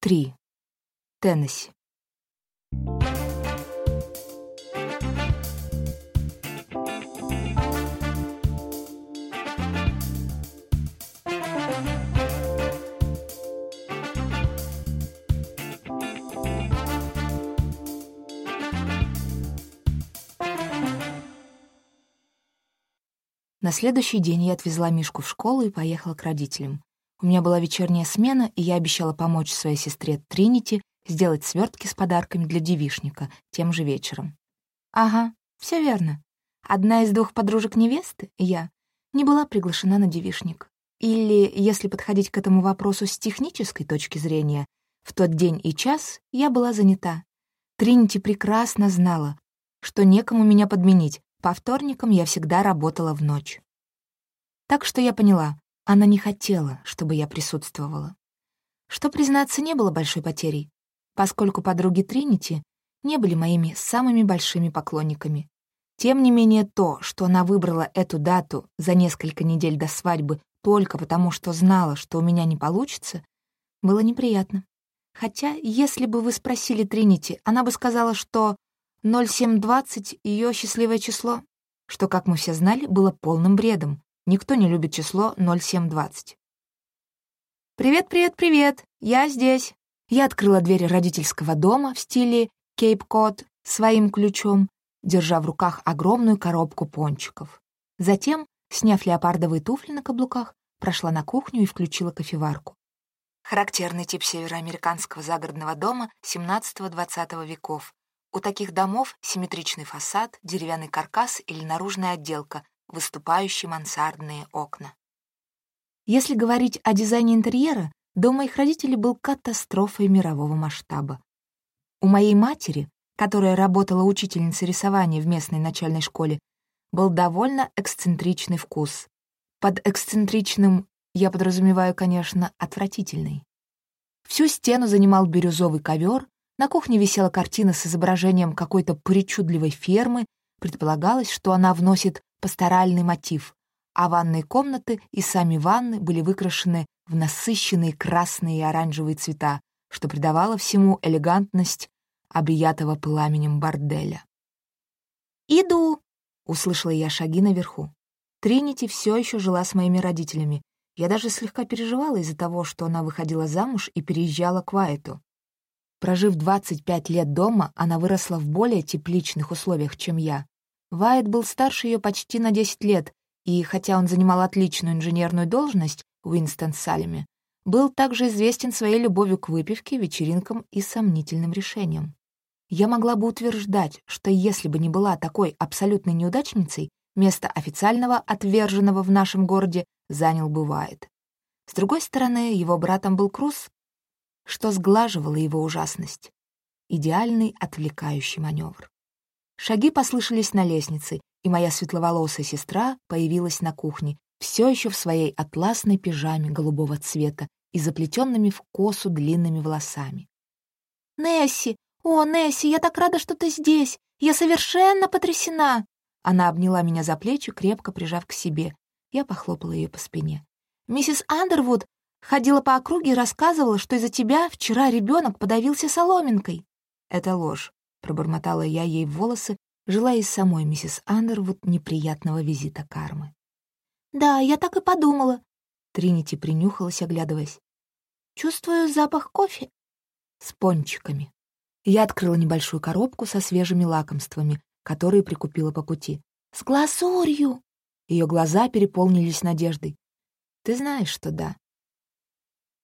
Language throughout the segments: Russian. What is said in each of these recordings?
3. Теннесси. На следующий день я отвезла Мишку в школу и поехала к родителям. У меня была вечерняя смена, и я обещала помочь своей сестре Тринити сделать свертки с подарками для девишника тем же вечером. Ага, все верно. Одна из двух подружек невесты, я, не была приглашена на девишник. Или, если подходить к этому вопросу с технической точки зрения, в тот день и час я была занята. Тринити прекрасно знала, что некому меня подменить, по вторникам я всегда работала в ночь. Так что я поняла, она не хотела, чтобы я присутствовала. Что, признаться, не было большой потерей, поскольку подруги Тринити не были моими самыми большими поклонниками. Тем не менее, то, что она выбрала эту дату за несколько недель до свадьбы только потому, что знала, что у меня не получится, было неприятно. Хотя, если бы вы спросили Тринити, она бы сказала, что 0720 — ее счастливое число, что, как мы все знали, было полным бредом. Никто не любит число 0720. «Привет, привет, привет! Я здесь!» Я открыла дверь родительского дома в стиле кейп-код своим ключом, держа в руках огромную коробку пончиков. Затем, сняв леопардовые туфли на каблуках, прошла на кухню и включила кофеварку. Характерный тип североамериканского загородного дома XVII-XX веков, у таких домов симметричный фасад, деревянный каркас или наружная отделка, выступающие мансардные окна. Если говорить о дизайне интерьера, дом моих родителей был катастрофой мирового масштаба. У моей матери, которая работала учительницей рисования в местной начальной школе, был довольно эксцентричный вкус. Под эксцентричным я подразумеваю, конечно, отвратительный. Всю стену занимал бирюзовый ковер, на кухне висела картина с изображением какой-то причудливой фермы, предполагалось, что она вносит пасторальный мотив, а ванные комнаты и сами ванны были выкрашены в насыщенные красные и оранжевые цвета, что придавало всему элегантность объятого пламенем борделя. «Иду!» — услышала я шаги наверху. Тринити все еще жила с моими родителями. Я даже слегка переживала из-за того, что она выходила замуж и переезжала к Вайту. Прожив 25 лет дома, она выросла в более тепличных условиях, чем я. Вайт был старше ее почти на 10 лет, и, хотя он занимал отличную инженерную должность в Уинстон-Салеме, был также известен своей любовью к выпивке, вечеринкам и сомнительным решениям. Я могла бы утверждать, что если бы не была такой абсолютной неудачницей, место официального отверженного в нашем городе занял бы Вайт. С другой стороны, его братом был Круз, что сглаживало его ужасность. Идеальный отвлекающий маневр. Шаги послышались на лестнице, и моя светловолосая сестра появилась на кухне, все еще в своей атласной пижаме голубого цвета и заплетенными в косу длинными волосами. «Несси! О, Несси, я так рада, что ты здесь! Я совершенно потрясена!» Она обняла меня за плечи, крепко прижав к себе. Я похлопала ее по спине. «Миссис Андервуд Ходила по округе и рассказывала, что из-за тебя вчера ребенок подавился соломинкой. Это ложь, пробормотала я ей в волосы, желая самой миссис Андервуд неприятного визита кармы. «Да, я так и подумала», — Тринити принюхалась, оглядываясь. «Чувствую запах кофе с пончиками». Я открыла небольшую коробку со свежими лакомствами, которые прикупила по пути. «С глазурью!» Ее глаза переполнились надеждой. «Ты знаешь, что да.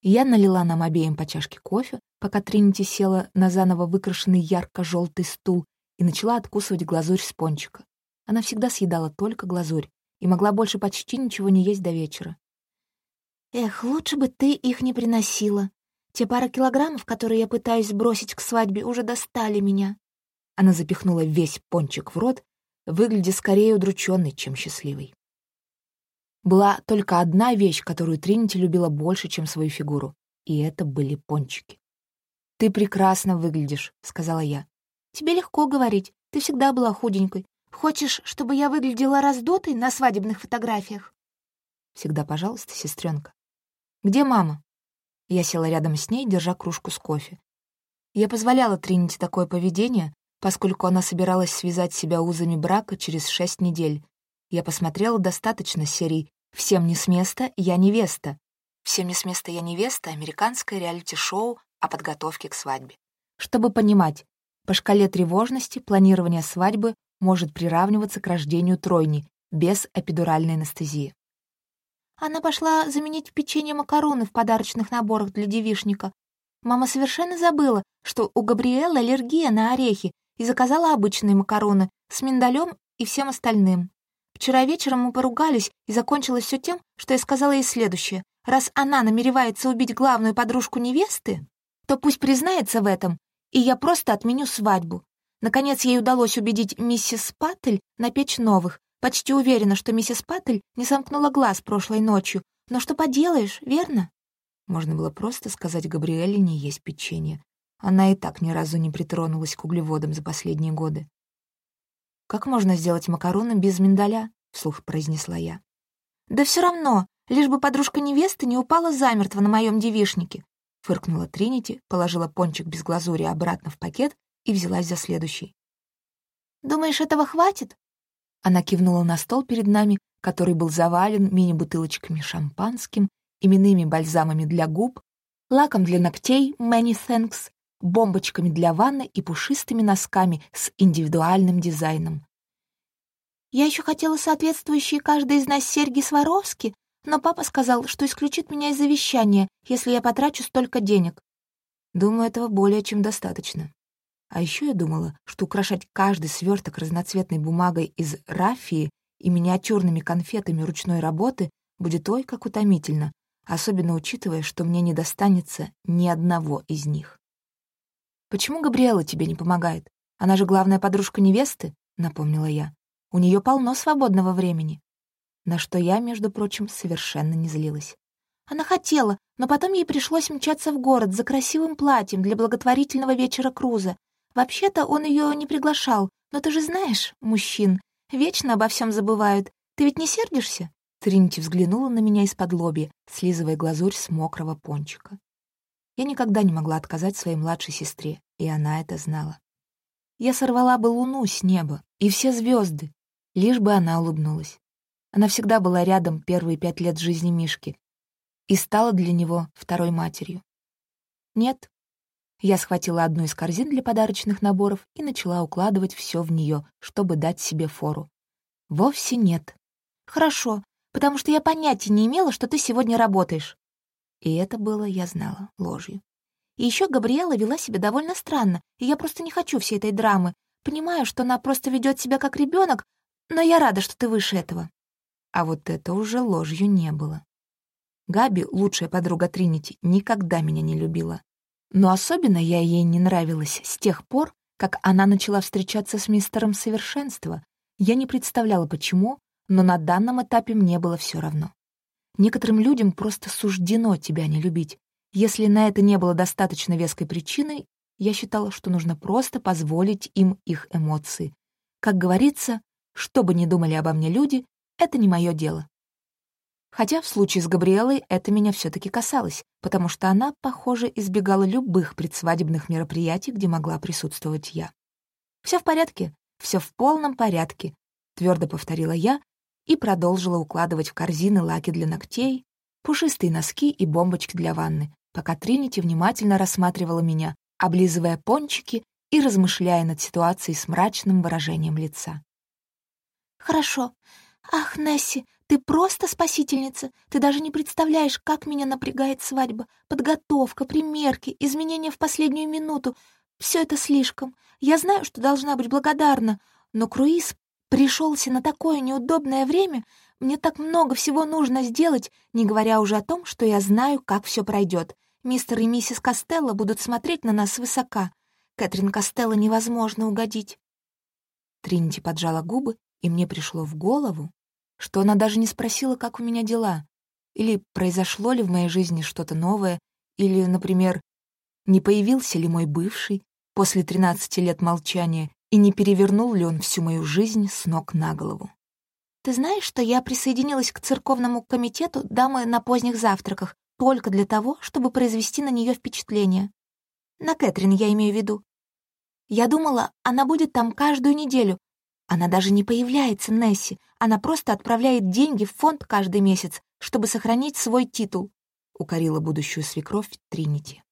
Я налила нам обеим по чашке кофе, пока Тринити села на заново выкрашенный ярко-желтый стул и начала откусывать глазурь с пончика. Она всегда съедала только глазурь и могла больше почти ничего не есть до вечера. «Эх, лучше бы ты их не приносила. Те пара килограммов, которые я пытаюсь сбросить к свадьбе, уже достали меня». Она запихнула весь пончик в рот, выглядя скорее удрученной, чем счастливой. Была только одна вещь, которую Тринити любила больше, чем свою фигуру, и это были пончики. «Ты прекрасно выглядишь», — сказала я. «Тебе легко говорить. Ты всегда была худенькой. Хочешь, чтобы я выглядела раздутой на свадебных фотографиях?» «Всегда пожалуйста, сестренка. Где мама?» Я села рядом с ней, держа кружку с кофе. Я позволяла Тринити такое поведение, поскольку она собиралась связать себя узами брака через шесть недель. Я посмотрела достаточно серий «Всем не с места, я невеста». «Всем не с места, я невеста» — американское реалити-шоу о подготовке к свадьбе. Чтобы понимать, по шкале тревожности планирование свадьбы может приравниваться к рождению тройни без эпидуральной анестезии. Она пошла заменить печенье макароны в подарочных наборах для девишника. Мама совершенно забыла, что у Габриэлы аллергия на орехи, и заказала обычные макароны с миндалем и всем остальным. Вчера вечером мы поругались, и закончилось все тем, что я сказала ей следующее. Раз она намеревается убить главную подружку невесты, то пусть признается в этом, и я просто отменю свадьбу. Наконец ей удалось убедить миссис Паттель напечь новых. Почти уверена, что миссис Паттель не сомкнула глаз прошлой ночью. Но что поделаешь, верно? Можно было просто сказать Габриэле не есть печенье. Она и так ни разу не притронулась к углеводам за последние годы. «Как можно сделать макароны без миндаля?» — вслух произнесла я. «Да все равно, лишь бы подружка невесты не упала замертво на моем девишнике», — фыркнула Тринити, положила пончик без глазури обратно в пакет и взялась за следующий. «Думаешь, этого хватит?» Она кивнула на стол перед нами, который был завален мини-бутылочками шампанским, именными бальзамами для губ, лаком для ногтей «Many Thanks», бомбочками для ванны и пушистыми носками с индивидуальным дизайном. «Я еще хотела соответствующие каждой из нас серьги Сваровски, но папа сказал, что исключит меня из завещания, если я потрачу столько денег». «Думаю, этого более чем достаточно», а еще я думала, что украшать каждый сверток разноцветной бумагой из рафии и миниатюрными конфетами ручной работы будет ой как утомительно, особенно учитывая, что мне не достанется ни одного из них. «Почему Габриэла тебе не помогает? Она же главная подружка невесты», — напомнила я. «У нее полно свободного времени». На что я, между прочим, совершенно не злилась. Она хотела, но потом ей пришлось мчаться в город за красивым платьем для благотворительного вечера Круза, Вообще-то он ее не приглашал, но ты же знаешь, мужчин, вечно обо всем забывают. Ты ведь не сердишься?» Тринити взглянула на меня из-под лоби, слизывая глазурь с мокрого пончика. Я никогда не могла отказать своей младшей сестре, и она это знала. Я сорвала бы луну с неба и все звезды, лишь бы она улыбнулась. Она всегда была рядом первые пять лет жизни Мишки и стала для него второй матерью. Нет, я схватила одну из корзин для подарочных наборов и начала укладывать все в нее, чтобы дать себе фору. Вовсе нет. Хорошо, потому что я понятия не имела, что ты сегодня работаешь. И это было, я знала, ложью. И еще Габриэла вела себя довольно странно, и я просто не хочу всей этой драмы. Понимаю, что она просто ведет себя как ребенок, но я рада, что ты выше этого. А вот это уже ложью не было. Габи, лучшая подруга Тринити, никогда меня не любила. Но особенно я ей не нравилась с тех пор, как она начала встречаться с мистером Совершенства. Я не представляла, почему, но на данном этапе мне было все равно. Некоторым людям просто суждено тебя не любить. Если на это не было достаточно веской причиной, я считала, что нужно просто позволить им их эмоции. Как говорится, что бы ни думали обо мне люди, это не мое дело. Хотя в случае с Габриэлой это меня все таки касалось, потому что она, похоже, избегала любых предсвадебных мероприятий, где могла присутствовать я. Все в порядке, все в полном порядке», — твердо повторила я и продолжила укладывать в корзины лаки для ногтей, пушистые носки и бомбочки для ванны, пока Тринити внимательно рассматривала меня, облизывая пончики и размышляя над ситуацией с мрачным выражением лица. «Хорошо. Ах, Несси, ты просто спасительница. Ты даже не представляешь, как меня напрягает свадьба. Подготовка, примерки, изменения в последнюю минуту. Все это слишком. Я знаю, что должна быть благодарна, но круиз пришелся на такое неудобное время. Мне так много всего нужно сделать, не говоря уже о том, что я знаю, как все пройдет. Мистер и миссис Костелло будут смотреть на нас свысока. Кэтрин Костелло невозможно угодить. Тринити поджала губы, и мне пришло в голову, что она даже не спросила, как у меня дела, или произошло ли в моей жизни что-то новое, или, например, не появился ли мой бывший после 13 лет молчания и не перевернул ли он всю мою жизнь с ног на голову. «Ты знаешь, что я присоединилась к церковному комитету дамы на поздних завтраках?» только для того, чтобы произвести на нее впечатление. На Кэтрин я имею в виду. Я думала, она будет там каждую неделю. Она даже не появляется, Несси. Она просто отправляет деньги в фонд каждый месяц, чтобы сохранить свой титул», — укорила будущую свекровь Тринити.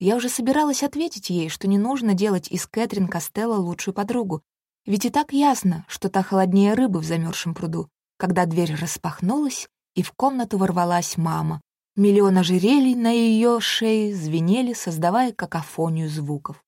Я уже собиралась ответить ей, что не нужно делать из Кэтрин Костелло лучшую подругу, ведь и так ясно, что та холоднее рыбы в замерзшем пруду, когда дверь распахнулась, и в комнату ворвалась мама. Миллион ожерелий на ее шее звенели, создавая какофонию звуков.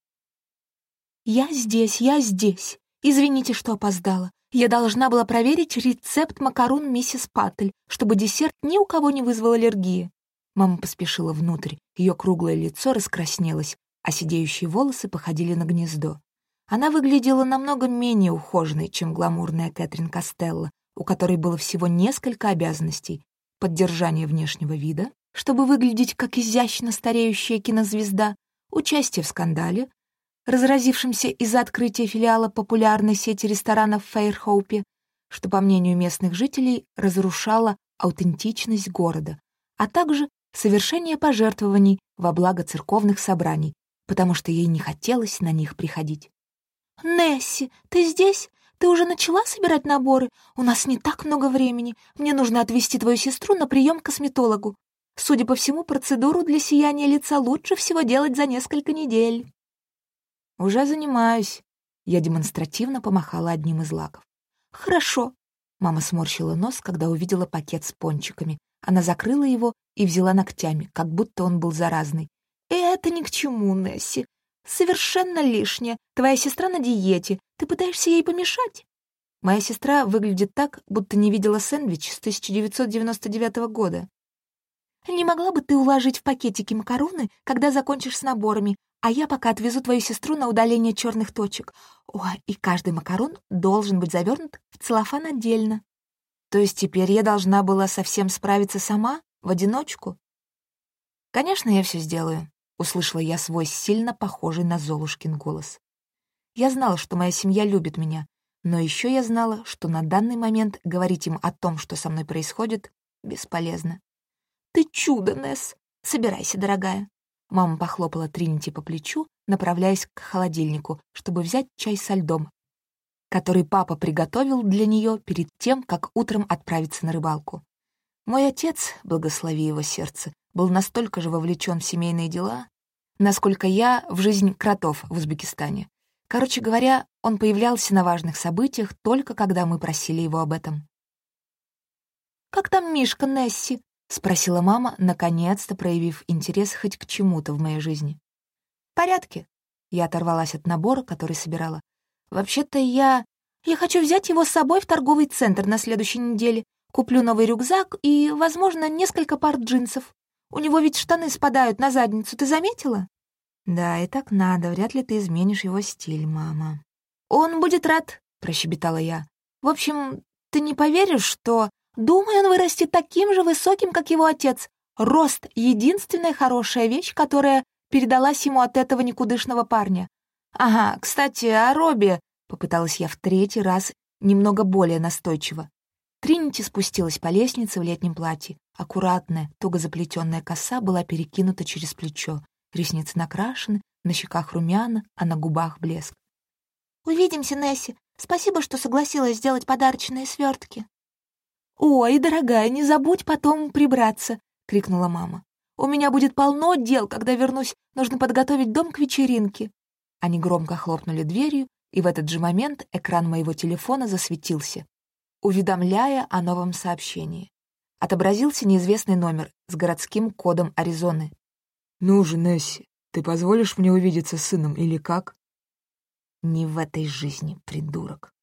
«Я здесь, я здесь. Извините, что опоздала. Я должна была проверить рецепт макарон миссис Паттель, чтобы десерт ни у кого не вызвал аллергии». Мама поспешила внутрь, ее круглое лицо раскраснелось, а сидеющие волосы походили на гнездо. Она выглядела намного менее ухоженной, чем гламурная Кэтрин Костелло, у которой было всего несколько обязанностей — поддержание внешнего вида, чтобы выглядеть как изящно стареющая кинозвезда, участие в скандале, разразившемся из-за открытия филиала популярной сети ресторанов в Фейрхоупе, что, по мнению местных жителей, разрушало аутентичность города, а также совершение пожертвований во благо церковных собраний, потому что ей не хотелось на них приходить. «Несси, ты здесь? Ты уже начала собирать наборы? У нас не так много времени. Мне нужно отвезти твою сестру на прием к косметологу. Судя по всему, процедуру для сияния лица лучше всего делать за несколько недель». «Уже занимаюсь». Я демонстративно помахала одним из лаков. «Хорошо». Мама сморщила нос, когда увидела пакет с пончиками. Она закрыла его и взяла ногтями, как будто он был заразный. «Это ни к чему, Несси. Совершенно лишнее. Твоя сестра на диете. Ты пытаешься ей помешать?» Моя сестра выглядит так, будто не видела сэндвич с 1999 года. «Не могла бы ты уложить в пакетики макароны, когда закончишь с наборами, а я пока отвезу твою сестру на удаление черных точек. О, и каждый макарон должен быть завернут в целлофан отдельно». То есть теперь я должна была совсем справиться сама, в одиночку? «Конечно, я все сделаю», — услышала я свой сильно похожий на Золушкин голос. Я знала, что моя семья любит меня, но еще я знала, что на данный момент говорить им о том, что со мной происходит, бесполезно. «Ты чудо, Несс! Собирайся, дорогая!» Мама похлопала Тринити по плечу, направляясь к холодильнику, чтобы взять чай со льдом, который папа приготовил для нее перед тем, как утром отправиться на рыбалку. Мой отец, благослови его сердце, был настолько же вовлечен в семейные дела, насколько я в жизнь кротов в Узбекистане. Короче говоря, он появлялся на важных событиях только когда мы просили его об этом. «Как там Мишка, Несси?» — спросила мама, наконец-то проявив интерес хоть к чему-то в моей жизни. «В порядке». Я оторвалась от набора, который собирала. «Вообще-то я... Я хочу взять его с собой в торговый центр на следующей неделе. Куплю новый рюкзак и, возможно, несколько пар джинсов. У него ведь штаны спадают на задницу, ты заметила?» «Да, и так надо. Вряд ли ты изменишь его стиль, мама». «Он будет рад», — прощебетала я. «В общем, ты не поверишь, что Думаю, он вырастет таким же высоким, как его отец. Рост — единственная хорошая вещь, которая передалась ему от этого никудышного парня. Ага, кстати, о Робби, — попыталась я в третий раз, немного более настойчиво. Тринити спустилась по лестнице в летнем платье. Аккуратная, туго заплетенная коса была перекинута через плечо. Ресницы накрашены, на щеках румяна, а на губах блеск. «Увидимся, Несси. Спасибо, что согласилась сделать подарочные свертки. «Ой, дорогая, не забудь потом прибраться!» — крикнула мама. «У меня будет полно дел, когда вернусь. Нужно подготовить дом к вечеринке». Они громко хлопнули дверью, и в этот же момент экран моего телефона засветился, уведомляя о новом сообщении. Отобразился неизвестный номер с городским кодом Аризоны. «Ну же, Несси, ты позволишь мне увидеться с сыном или как?» «Не в этой жизни, придурок».